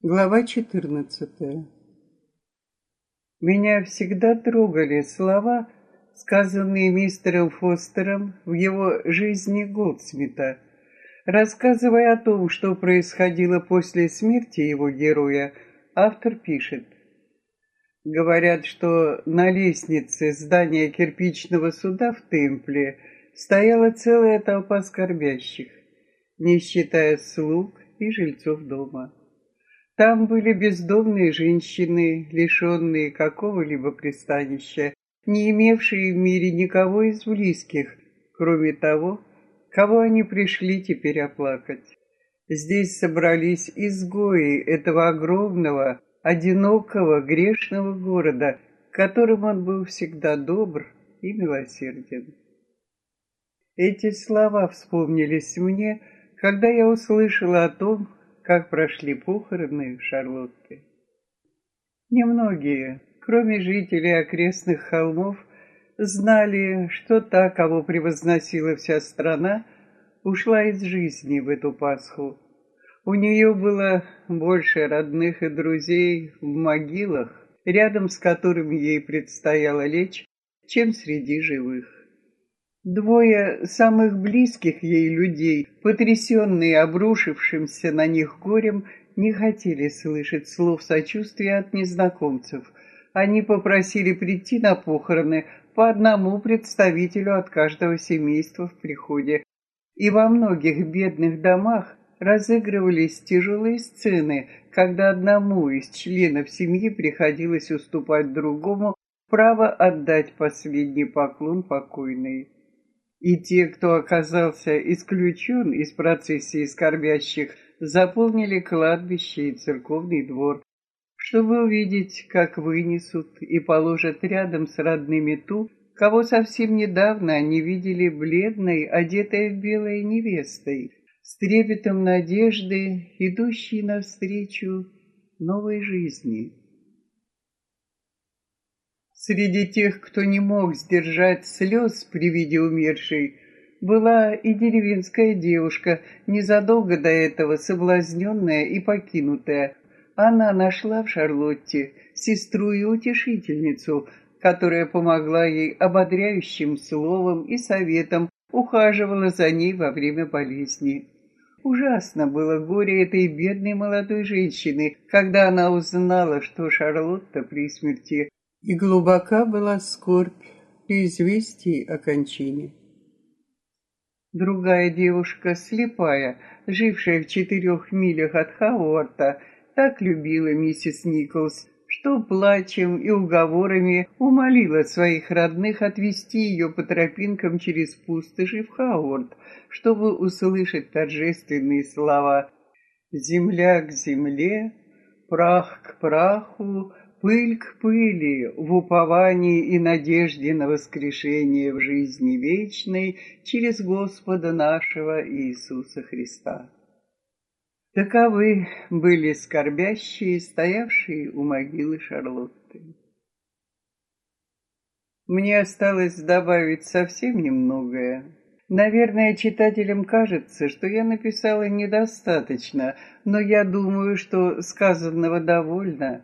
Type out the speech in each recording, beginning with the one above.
Глава 14. Меня всегда трогали слова, сказанные мистером Фостером в его жизни Голдсмита. Рассказывая о том, что происходило после смерти его героя, автор пишет. Говорят, что на лестнице здания кирпичного суда в Темпле стояла целая толпа скорбящих, не считая слуг и жильцов дома. Там были бездомные женщины, лишенные какого-либо пристанища, не имевшие в мире никого из близких, кроме того, кого они пришли теперь оплакать. Здесь собрались изгои этого огромного, одинокого, грешного города, которым он был всегда добр и милосерден. Эти слова вспомнились мне, когда я услышала о том, как прошли похороны Шарлотты. Немногие, кроме жителей окрестных холмов, знали, что та, кого превозносила вся страна, ушла из жизни в эту Пасху. У нее было больше родных и друзей в могилах, рядом с которыми ей предстояло лечь, чем среди живых. Двое самых близких ей людей, потрясенные обрушившимся на них горем, не хотели слышать слов сочувствия от незнакомцев. Они попросили прийти на похороны по одному представителю от каждого семейства в приходе. И во многих бедных домах разыгрывались тяжелые сцены, когда одному из членов семьи приходилось уступать другому право отдать последний поклон покойной. И те, кто оказался исключен из процессии скорбящих, заполнили кладбище и церковный двор, чтобы увидеть, как вынесут и положат рядом с родными ту, кого совсем недавно они видели бледной, одетой в белой невестой, с трепетом надежды, идущей навстречу новой жизни. Среди тех, кто не мог сдержать слез при виде умершей, была и деревенская девушка, незадолго до этого соблазненная и покинутая. Она нашла в Шарлотте сестру и утешительницу, которая помогла ей ободряющим словом и советом, ухаживала за ней во время болезни. Ужасно было горе этой бедной молодой женщины, когда она узнала, что Шарлотта при смерти и глубока была скорбь при известии о кончине. Другая девушка, слепая, жившая в четырех милях от Хауарта, так любила миссис Николс, что плачем и уговорами умолила своих родных отвести ее по тропинкам через пустоши в Хауарт, чтобы услышать торжественные слова «Земля к земле, прах к праху, пыль к пыли, в уповании и надежде на воскрешение в жизни вечной через Господа нашего Иисуса Христа. Таковы были скорбящие, стоявшие у могилы Шарлотты. Мне осталось добавить совсем немногое. Наверное, читателям кажется, что я написала недостаточно, но я думаю, что сказанного довольно,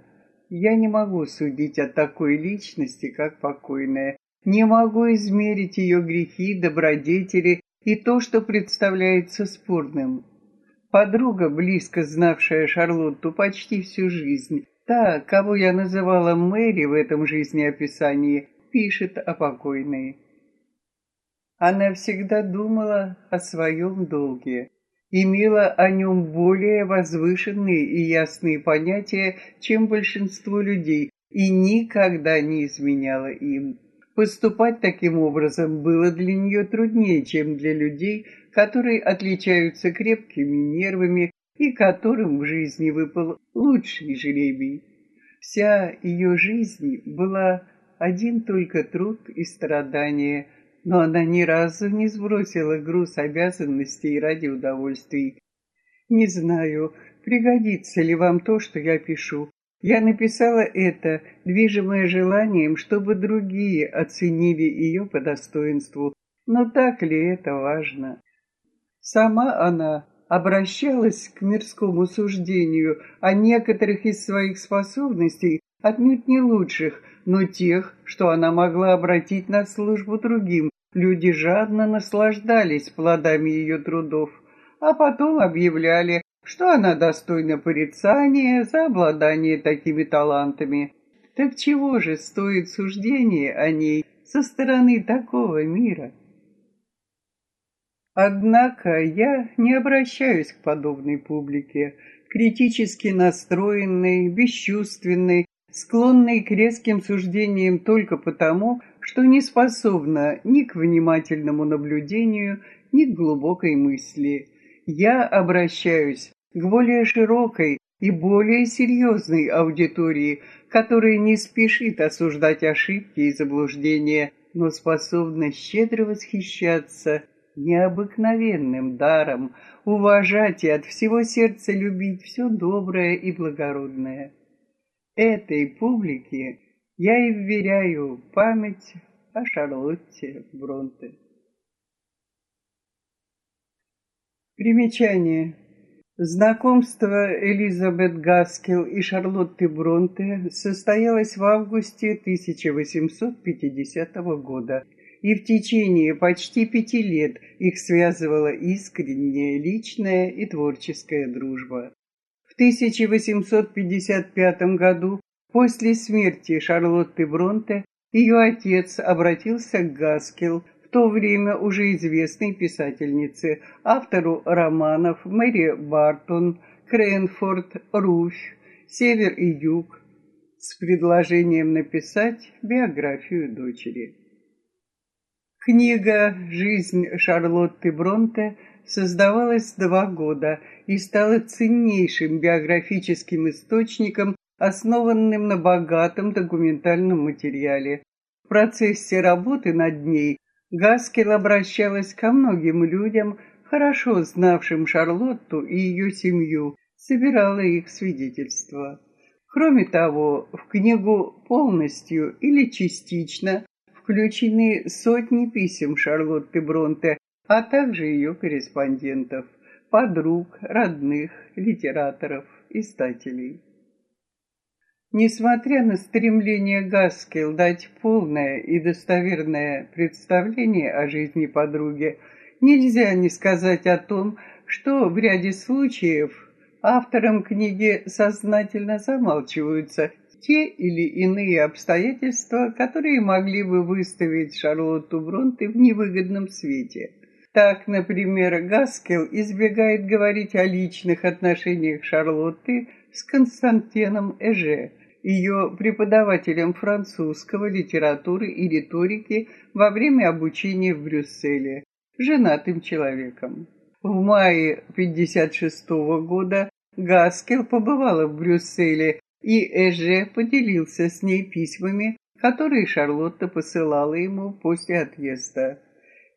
я не могу судить о такой личности, как покойная, не могу измерить ее грехи, добродетели и то, что представляется спорным. Подруга, близко знавшая Шарлотту почти всю жизнь, та, кого я называла Мэри в этом жизнеописании, пишет о покойной. Она всегда думала о своем долге имела о нем более возвышенные и ясные понятия, чем большинство людей, и никогда не изменяла им. Поступать таким образом было для нее труднее, чем для людей, которые отличаются крепкими нервами и которым в жизни выпал лучший жребий. Вся ее жизнь была один только труд и страдания – но она ни разу не сбросила груз обязанностей ради удовольствий. Не знаю, пригодится ли вам то, что я пишу. Я написала это, движимое желанием, чтобы другие оценили ее по достоинству. Но так ли это важно? Сама она обращалась к мирскому суждению о некоторых из своих способностей, отнюдь не лучших, но тех, что она могла обратить на службу другим. Люди жадно наслаждались плодами ее трудов, а потом объявляли, что она достойна порицания за обладание такими талантами. Так чего же стоит суждение о ней со стороны такого мира? Однако я не обращаюсь к подобной публике, критически настроенной, бесчувственной, склонной к резким суждениям только потому, что не способна ни к внимательному наблюдению, ни к глубокой мысли. Я обращаюсь к более широкой и более серьезной аудитории, которая не спешит осуждать ошибки и заблуждения, но способна щедро восхищаться необыкновенным даром уважать и от всего сердца любить все доброе и благородное. Этой публике я и вверяю память о Шарлотте Бронте. Примечание. Знакомство Элизабет Гаскел и Шарлотты Бронте состоялось в августе 1850 года и в течение почти пяти лет их связывала искренняя личная и творческая дружба. В 1855 году, после смерти Шарлотты Бронте, ее отец обратился к Гаскел, в то время уже известной писательнице, автору романов Мэри Бартон, Кренфорд, Руфь, Север и Юг, с предложением написать биографию дочери. Книга «Жизнь Шарлотты Бронте» создавалась два года и стала ценнейшим биографическим источником, основанным на богатом документальном материале. В процессе работы над ней Гаскел обращалась ко многим людям, хорошо знавшим Шарлотту и ее семью, собирала их свидетельства. Кроме того, в книгу полностью или частично включены сотни писем Шарлотты Бронте, а также ее корреспондентов, подруг, родных, литераторов, издателей. Несмотря на стремление Гаскел дать полное и достоверное представление о жизни подруги, нельзя не сказать о том, что в ряде случаев авторам книги сознательно замалчиваются те или иные обстоятельства, которые могли бы выставить Шарлотту Бронте в невыгодном свете. Так, например, Гаскел избегает говорить о личных отношениях Шарлотты с Константином Эже, ее преподавателем французского, литературы и риторики во время обучения в Брюсселе, женатым человеком. В мае 1956 года Гаскел побывала в Брюсселе и Эже поделился с ней письмами, которые Шарлотта посылала ему после отъезда.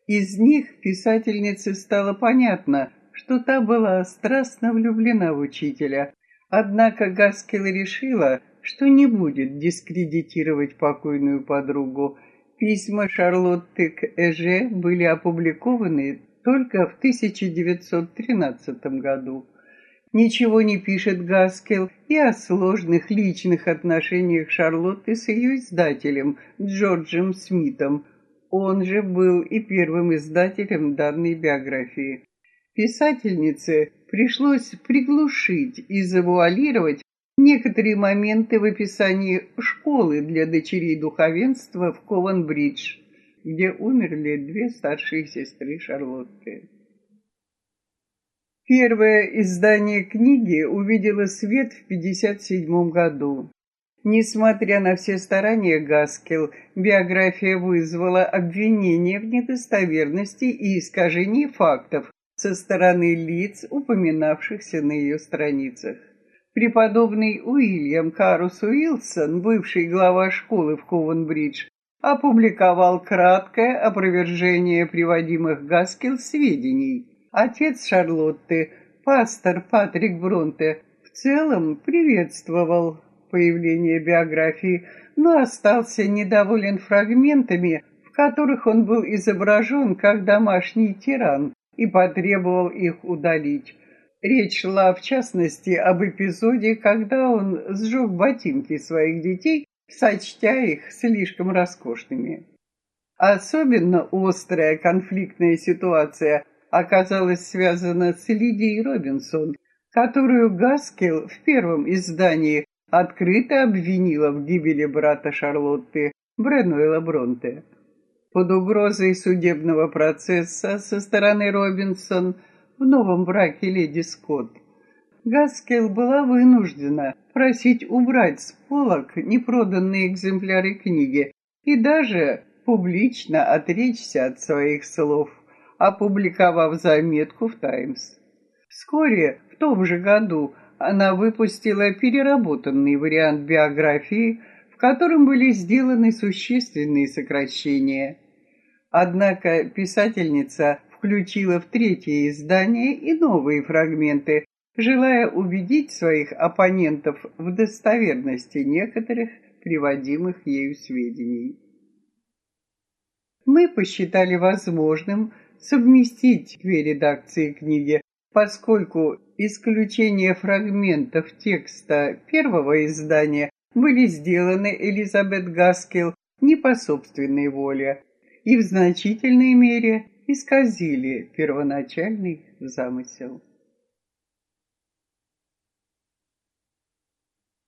Из них писательнице стало понятно, что та была страстно влюблена в учителя, однако Гаскел решила, что не будет дискредитировать покойную подругу. Письма Шарлотты к Эже были опубликованы только в 1913 году. Ничего не пишет Гаскел и о сложных личных отношениях Шарлотты с ее издателем Джорджем Смитом. Он же был и первым издателем данной биографии. Писательнице пришлось приглушить и завуалировать некоторые моменты в описании школы для дочерей духовенства в Кован-Бридж, где умерли две старшие сестры Шарлотты. Первое издание книги увидело свет в 1957 году. Несмотря на все старания Гаскел, биография вызвала обвинения в недостоверности и искажении фактов со стороны лиц, упоминавшихся на ее страницах. Преподобный Уильям Карус Уилсон, бывший глава школы в Ковенбридж, опубликовал краткое опровержение приводимых Гаскел сведений – Отец Шарлотты, пастор Патрик Бронте, в целом приветствовал появление биографии, но остался недоволен фрагментами, в которых он был изображен как домашний тиран и потребовал их удалить. Речь шла, в частности, об эпизоде, когда он сжег ботинки своих детей, сочтя их слишком роскошными. Особенно острая конфликтная ситуация оказалась связана с Лидией Робинсон, которую Гаскел в первом издании открыто обвинила в гибели брата Шарлотты Бренуэла Бронте. Под угрозой судебного процесса со стороны Робинсон в новом браке леди Скотт Гаскел была вынуждена просить убрать с полок непроданные экземпляры книги и даже публично отречься от своих слов, опубликовав заметку в «Таймс». Вскоре, в том же году, она выпустила переработанный вариант биографии, в котором были сделаны существенные сокращения. Однако писательница включила в третье издание и новые фрагменты, желая убедить своих оппонентов в достоверности некоторых приводимых ею сведений. Мы посчитали возможным совместить две редакции книги, поскольку исключение фрагментов текста первого издания были сделаны Элизабет Гаскел не по собственной воле и в значительной мере исказили первоначальный замысел.